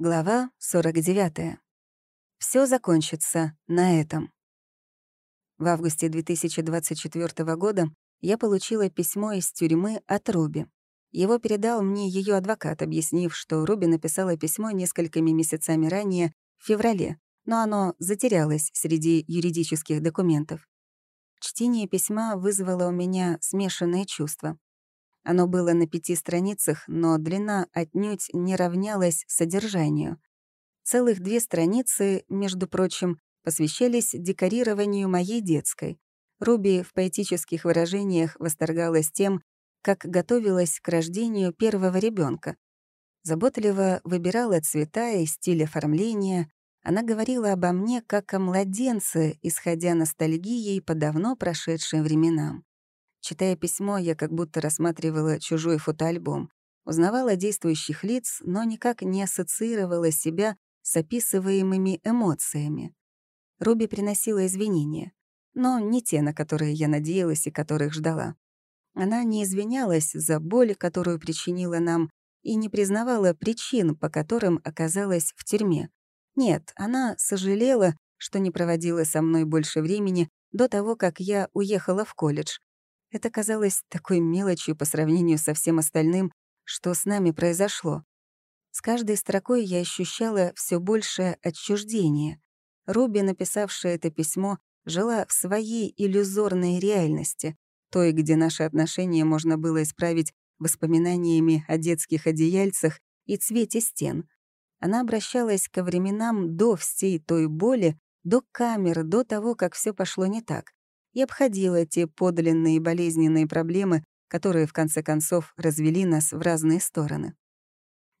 Глава 49. Все закончится на этом. В августе 2024 года я получила письмо из тюрьмы от Руби. Его передал мне ее адвокат, объяснив, что Руби написала письмо несколькими месяцами ранее, в феврале, но оно затерялось среди юридических документов. Чтение письма вызвало у меня смешанные чувства. Оно было на пяти страницах, но длина отнюдь не равнялась содержанию. Целых две страницы, между прочим, посвящались декорированию моей детской. Руби в поэтических выражениях восторгалась тем, как готовилась к рождению первого ребенка. Заботливо выбирала цвета и стиль оформления. Она говорила обо мне как о младенце, исходя ностальгией по давно прошедшим временам. Читая письмо, я как будто рассматривала чужой фотоальбом. Узнавала действующих лиц, но никак не ассоциировала себя с описываемыми эмоциями. Руби приносила извинения, но не те, на которые я надеялась и которых ждала. Она не извинялась за боль, которую причинила нам, и не признавала причин, по которым оказалась в тюрьме. Нет, она сожалела, что не проводила со мной больше времени до того, как я уехала в колледж, это казалось такой мелочью по сравнению со всем остальным, что с нами произошло. С каждой строкой я ощущала все большее отчуждение. Руби, написавшая это письмо, жила в своей иллюзорной реальности, той, где наши отношения можно было исправить воспоминаниями о детских одеяльцах и цвете стен. Она обращалась ко временам до всей той боли, до камер, до того, как все пошло не так и обходила те подлинные болезненные проблемы, которые в конце концов развели нас в разные стороны.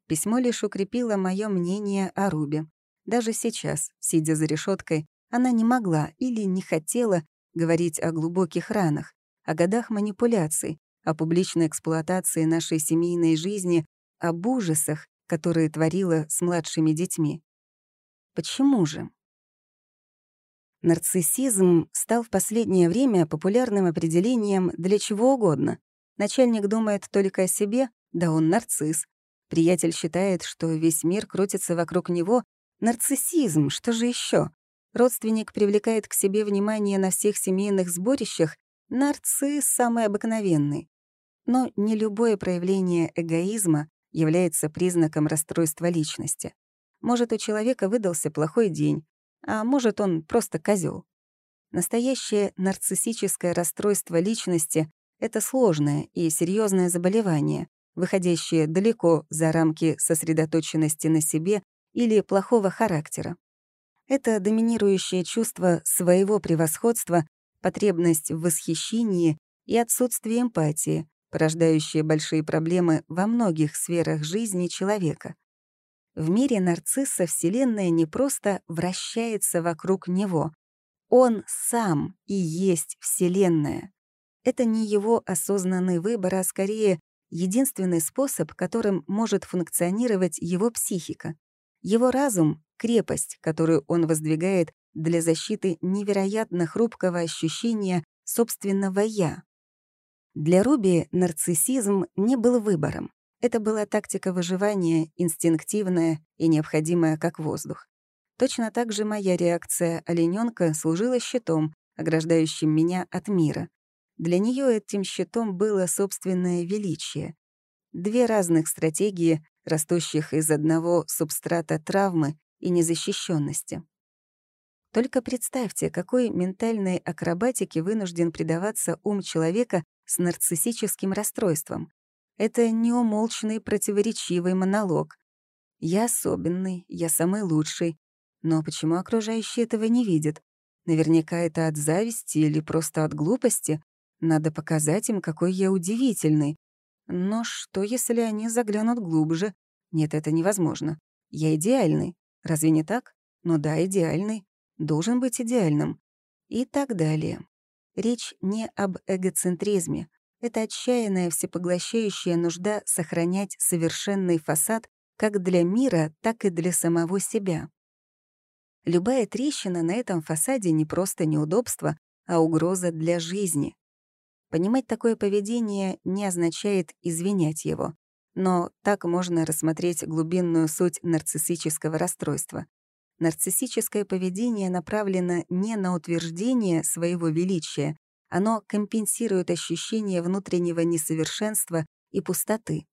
Письмо лишь укрепило мое мнение о Рубе. Даже сейчас, сидя за решеткой, она не могла или не хотела говорить о глубоких ранах, о годах манипуляций, о публичной эксплуатации нашей семейной жизни, об ужасах, которые творила с младшими детьми. Почему же? Нарциссизм стал в последнее время популярным определением для чего угодно. Начальник думает только о себе, да он нарцисс. Приятель считает, что весь мир крутится вокруг него. Нарциссизм, что же еще? Родственник привлекает к себе внимание на всех семейных сборищах. Нарцисс самый обыкновенный. Но не любое проявление эгоизма является признаком расстройства личности. Может, у человека выдался плохой день, а может, он просто козел. Настоящее нарциссическое расстройство личности — это сложное и серьезное заболевание, выходящее далеко за рамки сосредоточенности на себе или плохого характера. Это доминирующее чувство своего превосходства, потребность в восхищении и отсутствие эмпатии, порождающее большие проблемы во многих сферах жизни человека. В мире нарцисса Вселенная не просто вращается вокруг него. Он сам и есть Вселенная. Это не его осознанный выбор, а скорее единственный способ, которым может функционировать его психика. Его разум — крепость, которую он воздвигает для защиты невероятно хрупкого ощущения собственного «я». Для Руби нарциссизм не был выбором. Это была тактика выживания, инстинктивная и необходимая как воздух. Точно так же моя реакция оленёнка служила щитом, ограждающим меня от мира. Для нее этим щитом было собственное величие. Две разных стратегии, растущих из одного субстрата травмы и незащищенности. Только представьте, какой ментальной акробатике вынужден предаваться ум человека с нарциссическим расстройством. Это неумолчный противоречивый монолог. Я особенный, я самый лучший. Но почему окружающие этого не видят? Наверняка это от зависти или просто от глупости. Надо показать им, какой я удивительный. Но что, если они заглянут глубже? Нет, это невозможно. Я идеальный. Разве не так? Ну да, идеальный. Должен быть идеальным. И так далее. Речь не об эгоцентризме. Это отчаянная всепоглощающая нужда сохранять совершенный фасад как для мира, так и для самого себя. Любая трещина на этом фасаде не просто неудобство, а угроза для жизни. Понимать такое поведение не означает извинять его. Но так можно рассмотреть глубинную суть нарциссического расстройства. Нарциссическое поведение направлено не на утверждение своего величия, оно компенсирует ощущение внутреннего несовершенства и пустоты.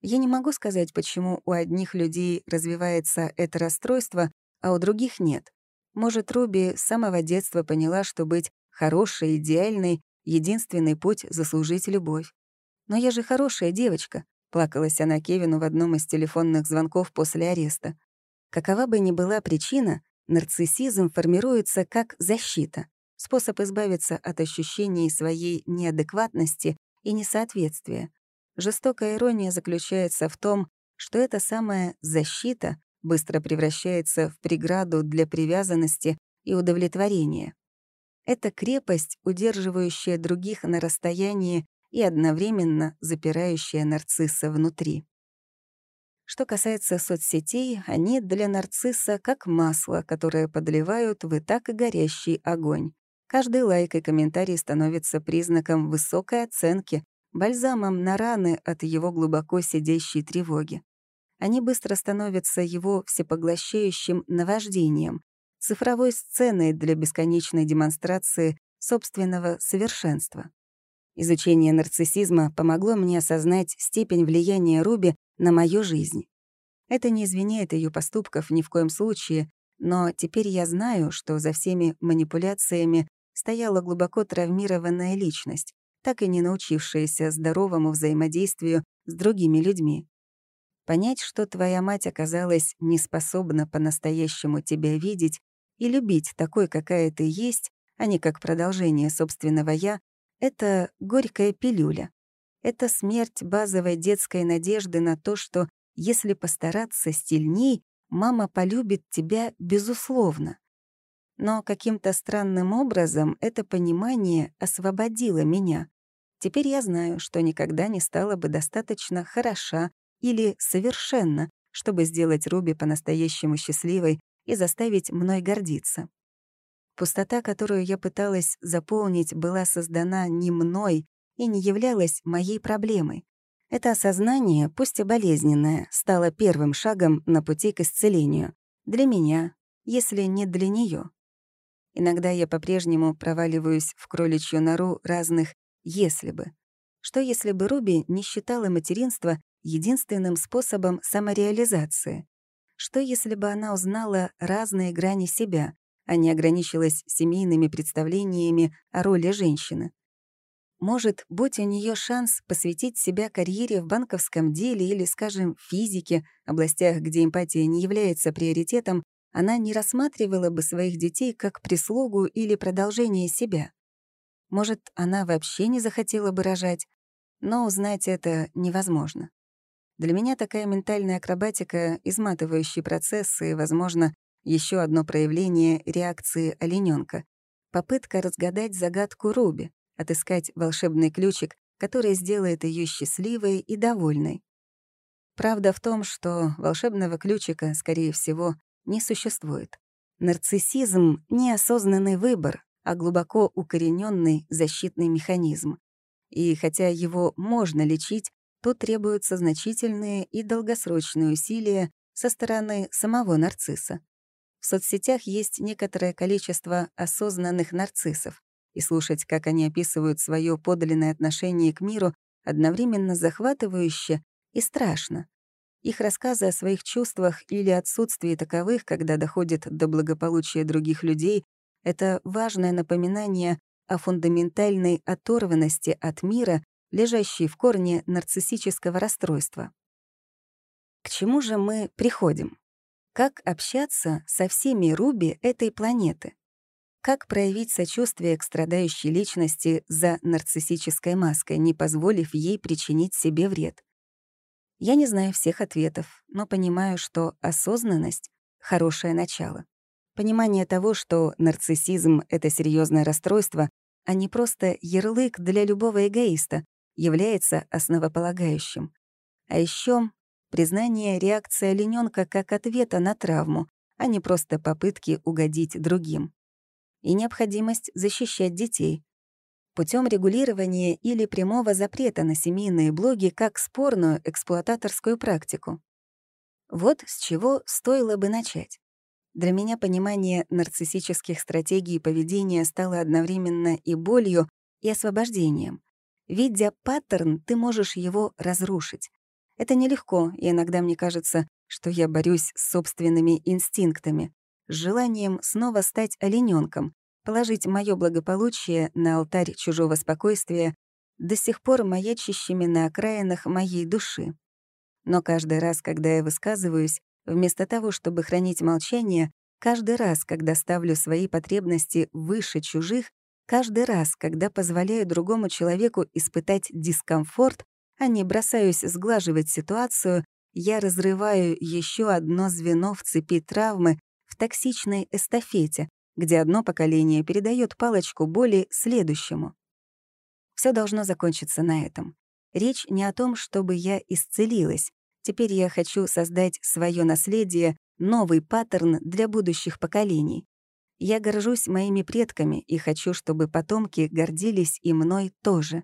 Я не могу сказать, почему у одних людей развивается это расстройство, а у других нет. Может, Руби с самого детства поняла, что быть хорошей, идеальной — единственный путь заслужить любовь. «Но я же хорошая девочка», — плакалась она Кевину в одном из телефонных звонков после ареста. Какова бы ни была причина, нарциссизм формируется как защита, способ избавиться от ощущений своей неадекватности и несоответствия. Жестокая ирония заключается в том, что эта самая защита быстро превращается в преграду для привязанности и удовлетворения. Это крепость, удерживающая других на расстоянии и одновременно запирающая нарцисса внутри. Что касается соцсетей, они для нарцисса как масло, которое подливают в и так горящий огонь. Каждый лайк и комментарий становится признаком высокой оценки, бальзамом на раны от его глубоко сидящей тревоги. Они быстро становятся его всепоглощающим наваждением, цифровой сценой для бесконечной демонстрации собственного совершенства. Изучение нарциссизма помогло мне осознать степень влияния Руби на мою жизнь. Это не извиняет ее поступков ни в коем случае, но теперь я знаю, что за всеми манипуляциями стояла глубоко травмированная личность, так и не научившаяся здоровому взаимодействию с другими людьми. Понять, что твоя мать оказалась неспособна по-настоящему тебя видеть и любить такой, какая ты есть, а не как продолжение собственного «я», — это горькая пилюля. Это смерть базовой детской надежды на то, что если постараться стильней, мама полюбит тебя безусловно. Но каким-то странным образом это понимание освободило меня. Теперь я знаю, что никогда не стала бы достаточно хороша или совершенно, чтобы сделать Руби по-настоящему счастливой и заставить мной гордиться. Пустота, которую я пыталась заполнить, была создана не мной и не являлась моей проблемой. Это осознание, пусть и болезненное, стало первым шагом на пути к исцелению. Для меня, если не для нее. Иногда я по-прежнему проваливаюсь в кроличью нору разных «если бы». Что если бы Руби не считала материнство единственным способом самореализации? Что если бы она узнала разные грани себя, а не ограничилась семейными представлениями о роли женщины? Может, будь у нее шанс посвятить себя карьере в банковском деле или, скажем, физике, областях, где эмпатия не является приоритетом, она не рассматривала бы своих детей как прислугу или продолжение себя. Может, она вообще не захотела бы рожать, но узнать это невозможно. Для меня такая ментальная акробатика — изматывающий процесс и, возможно, еще одно проявление реакции олененка — попытка разгадать загадку Руби, отыскать волшебный ключик, который сделает ее счастливой и довольной. Правда в том, что волшебного ключика, скорее всего, не существует. Нарциссизм — неосознанный выбор, а глубоко укорененный защитный механизм. И хотя его можно лечить, то требуются значительные и долгосрочные усилия со стороны самого нарцисса. В соцсетях есть некоторое количество осознанных нарциссов, и слушать, как они описывают свое подлинное отношение к миру, одновременно захватывающе и страшно. Их рассказы о своих чувствах или отсутствии таковых, когда доходит до благополучия других людей, это важное напоминание о фундаментальной оторванности от мира, лежащей в корне нарциссического расстройства. К чему же мы приходим? Как общаться со всеми Руби этой планеты? Как проявить сочувствие к страдающей личности за нарциссической маской, не позволив ей причинить себе вред? Я не знаю всех ответов, но понимаю, что осознанность — хорошее начало. Понимание того, что нарциссизм — это серьезное расстройство, а не просто ярлык для любого эгоиста, является основополагающим. А еще признание реакции олененка как ответа на травму, а не просто попытки угодить другим. И необходимость защищать детей. Путем регулирования или прямого запрета на семейные блоги как спорную эксплуататорскую практику. Вот с чего стоило бы начать. Для меня понимание нарциссических стратегий поведения стало одновременно и болью, и освобождением. Видя паттерн, ты можешь его разрушить. Это нелегко, и иногда мне кажется, что я борюсь с собственными инстинктами, с желанием снова стать олененком, положить мое благополучие на алтарь чужого спокойствия, до сих пор маячащими на окраинах моей души. Но каждый раз, когда я высказываюсь, вместо того, чтобы хранить молчание, каждый раз, когда ставлю свои потребности выше чужих, каждый раз, когда позволяю другому человеку испытать дискомфорт, а не бросаюсь сглаживать ситуацию, я разрываю еще одно звено в цепи травмы в токсичной эстафете, где одно поколение передает палочку боли следующему. Все должно закончиться на этом. Речь не о том, чтобы я исцелилась. Теперь я хочу создать свое наследие, новый паттерн для будущих поколений. Я горжусь моими предками и хочу, чтобы потомки гордились и мной тоже.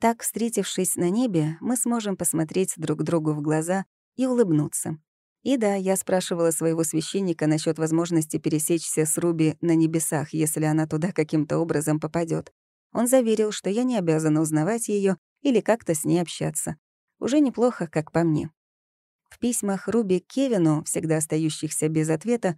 Так, встретившись на небе, мы сможем посмотреть друг другу в глаза и улыбнуться. И да, я спрашивала своего священника насчет возможности пересечься с Руби на небесах, если она туда каким-то образом попадет. Он заверил, что я не обязана узнавать ее или как-то с ней общаться. Уже неплохо, как по мне. В письмах Руби Кевину, всегда остающихся без ответа,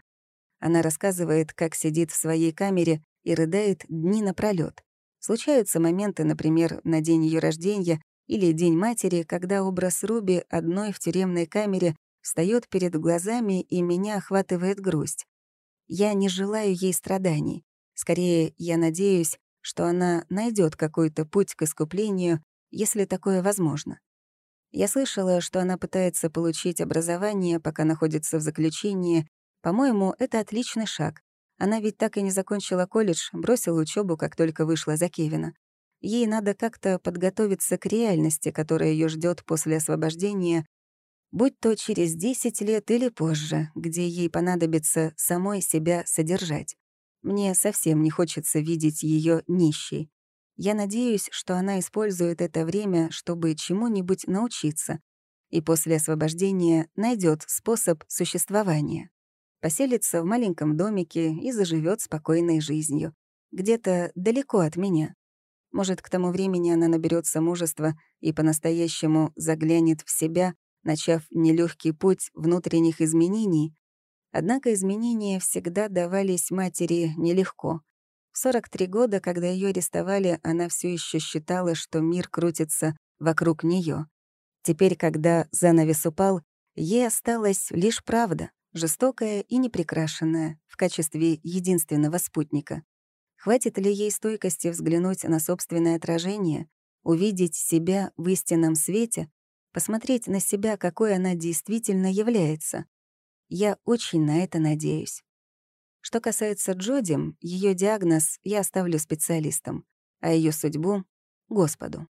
она рассказывает, как сидит в своей камере и рыдает дни напролёт. Случаются моменты, например, на день ее рождения или День матери, когда образ Руби одной в тюремной камере встает перед глазами, и меня охватывает грусть. Я не желаю ей страданий. Скорее, я надеюсь, что она найдет какой-то путь к искуплению, если такое возможно. Я слышала, что она пытается получить образование, пока находится в заключении. По-моему, это отличный шаг. Она ведь так и не закончила колледж, бросила учебу, как только вышла за Кевина. Ей надо как-то подготовиться к реальности, которая ее ждет после освобождения, будь то через 10 лет или позже, где ей понадобится самой себя содержать. Мне совсем не хочется видеть ее нищей. Я надеюсь, что она использует это время, чтобы чему-нибудь научиться, и после освобождения найдет способ существования. Поселится в маленьком домике и заживет спокойной жизнью. Где-то далеко от меня. Может, к тому времени она наберется мужества и по-настоящему заглянет в себя, начав нелегкий путь внутренних изменений, Однако изменения всегда давались матери нелегко. В 43 года, когда ее арестовали, она все еще считала, что мир крутится вокруг нее. Теперь, когда занавес упал, ей осталась лишь правда, жестокая и непрекрашенная, в качестве единственного спутника. Хватит ли ей стойкости взглянуть на собственное отражение, увидеть себя в истинном свете, посмотреть на себя, какой она действительно является? Я очень на это надеюсь. Что касается Джоди, ее диагноз я оставлю специалистам, а ее судьбу — Господу.